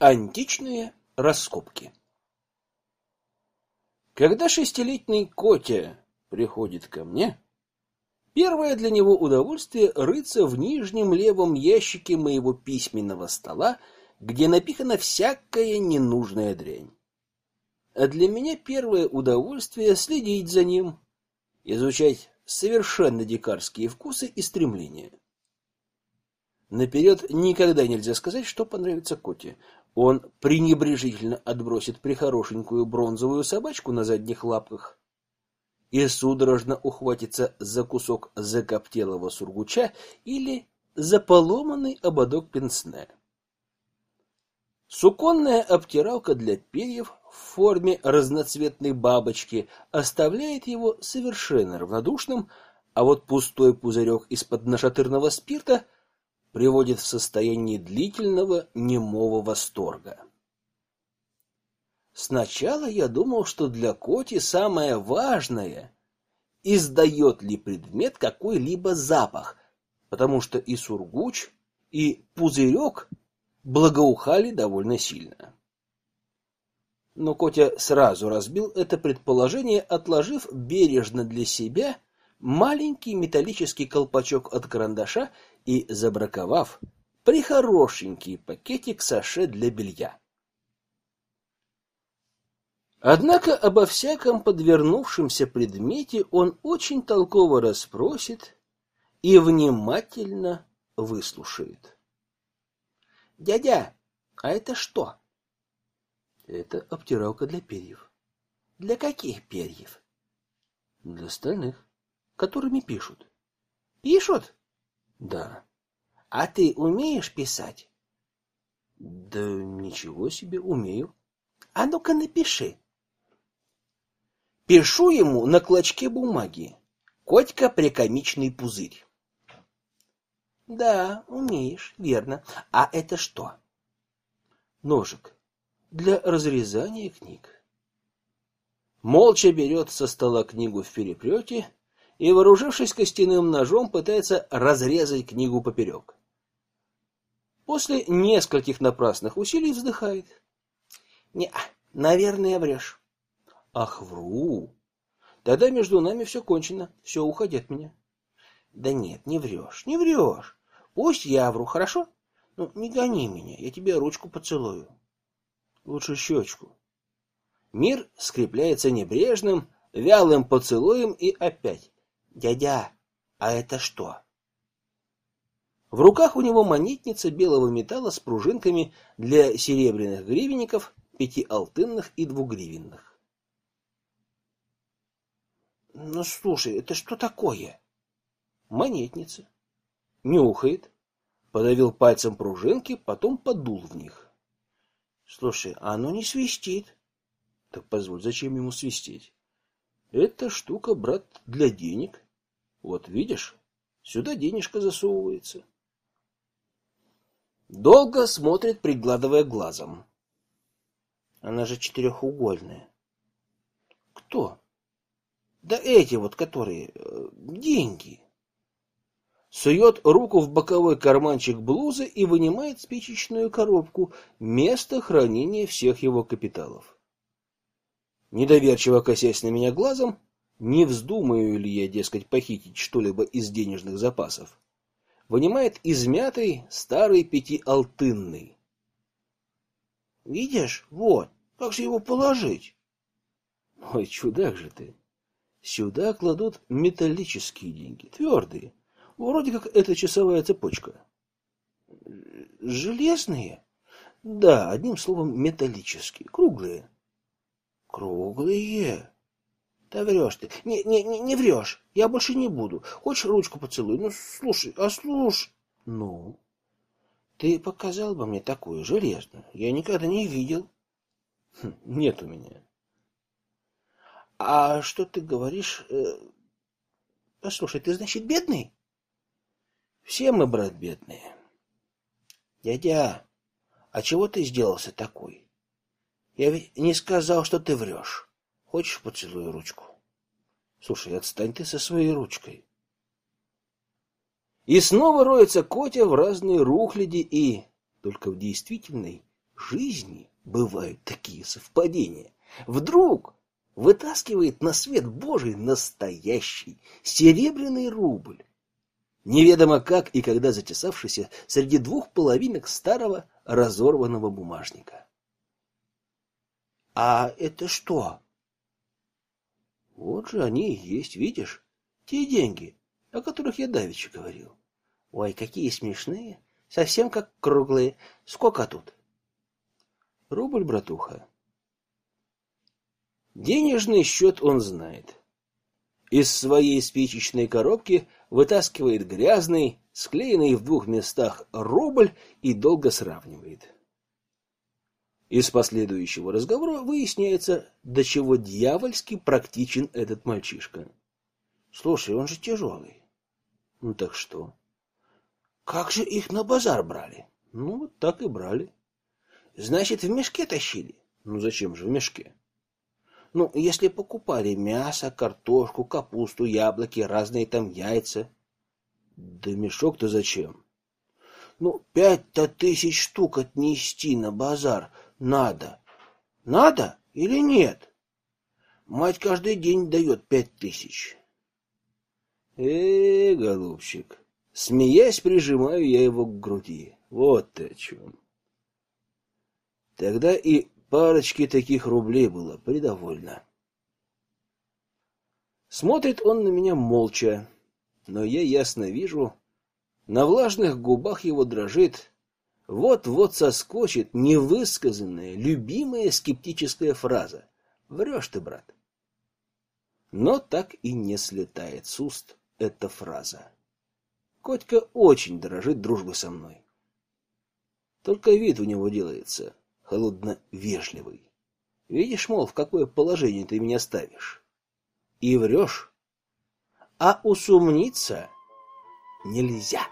Античные раскопки. Когда шестилетний Котя приходит ко мне, первое для него удовольствие рыться в нижнем левом ящике моего письменного стола, где напихана всякая ненужная дрянь. А для меня первое удовольствие следить за ним, изучать совершенно дикарские вкусы и стремления. Наперед никогда нельзя сказать, что понравится Коте. Он пренебрежительно отбросит прихорошенькую бронзовую собачку на задних лапках и судорожно ухватится за кусок закоптелого сургуча или за поломанный ободок пенсне. Суконная обтиралка для перьев в форме разноцветной бабочки оставляет его совершенно равнодушным, а вот пустой пузырек из-под нашатырного спирта приводит в состояние длительного немого восторга. Сначала я думал, что для Коти самое важное — издает ли предмет какой-либо запах, потому что и сургуч, и пузырек благоухали довольно сильно. Но Котя сразу разбил это предположение, отложив бережно для себя маленький металлический колпачок от карандаша и забраковав прихорошенький пакетик саше для белья. Однако обо всяком подвернувшемся предмете он очень толково расспросит и внимательно выслушает. «Дядя, а это что?» «Это обтиралка для перьев». «Для каких перьев?» «Для стальных, которыми пишут». «Пишут?» Да. А ты умеешь писать? Да ничего себе, умею. А ну-ка напиши. Пишу ему на клочке бумаги. Котька прикомичный пузырь. Да, умеешь, верно. А это что? Ножик для разрезания книг. Молча берет со стола книгу в переплете и, вооружившись костяным ножом, пытается разрезать книгу поперек. После нескольких напрасных усилий вздыхает. Не, наверное, врешь. Ах, вру. Тогда между нами все кончено. Все, уходи от меня. Да нет, не врешь, не врешь. Пусть я вру, хорошо? Ну, не гони меня, я тебе ручку поцелую. Лучше щечку. Мир скрепляется небрежным, вялым поцелуем и опять. Дядя, а это что? В руках у него монетница белого металла с пружинками для серебряных гривенников, пятиалтынных и двугривенных. Ну, слушай, это что такое? Монетница. Нюхает, подавил пальцем пружинки, потом подул в них. Слушай, а оно не свистит. Так позволь, зачем ему свистеть? Эта штука, брат, для денег. Вот видишь, сюда денежка засовывается. Долго смотрит, пригладывая глазом. Она же четырехугольная. Кто? Да эти вот, которые... Э, деньги. Сует руку в боковой карманчик блузы и вынимает спичечную коробку, место хранения всех его капиталов. Недоверчиво косясь на меня глазом, не вздумаю ли я, дескать, похитить что-либо из денежных запасов? Вынимает измятый старый пятиалтынный. Видишь, вот, как же его положить? Ой, чудак же ты. Сюда кладут металлические деньги, твердые. Вроде как это часовая цепочка. Железные? Да, одним словом, металлические, круглые. Круглые? Да врешь ты. Не, не, не, не врешь. Я больше не буду. Хочешь ручку поцелуй? Ну, слушай, а слушай. Ну? Ты показал бы мне такую железную. Я никогда не видел. Хм, нет у меня. А что ты говоришь? Э, послушай, ты, значит, бедный? Все мы, брат, бедные. Дядя, а чего ты сделался такой? Я ведь не сказал, что ты врешь. Хочешь, поцелую ручку? Слушай, отстань ты со своей ручкой. И снова роется Котя в разные рухляди и, только в действительной, жизни бывают такие совпадения. Вдруг вытаскивает на свет Божий настоящий серебряный рубль. Неведомо как и когда затесавшийся среди двух половинок старого разорванного бумажника. А это что? Вот же они и есть, видишь? Те деньги, о которых я давеча говорил. Ой, какие смешные, совсем как круглые. Сколько тут? Рубль, братуха. Денежный счет он знает. Из своей спичечной коробки вытаскивает грязный, склеенный в двух местах рубль и долго сравнивает. Из последующего разговора выясняется, до чего дьявольски практичен этот мальчишка. Слушай, он же тяжелый. Ну так что? Как же их на базар брали? Ну, вот так и брали. Значит, в мешке тащили? Ну, зачем же в мешке? Ну, если покупали мясо, картошку, капусту, яблоки, разные там яйца. Да мешок-то зачем? Ну, пять-то тысяч штук отнести на базар надо. Надо или нет? Мать каждый день дает пять тысяч. Э, голубчик, смеясь, прижимаю я его к груди. Вот ты о чем. Тогда и парочки таких рублей было придовольно. Смотрит он на меня молча, но я ясно вижу, на влажных губах его дрожит, вот-вот соскочит невысказанная, любимая скептическая фраза. Врешь ты, брат. Но так и не слетает с уст эта фраза. Котька очень дорожит дружбой со мной. Только вид у него делается холодно-вежливый. Видишь, мол, в какое положение ты меня ставишь. И врешь. А усомниться нельзя.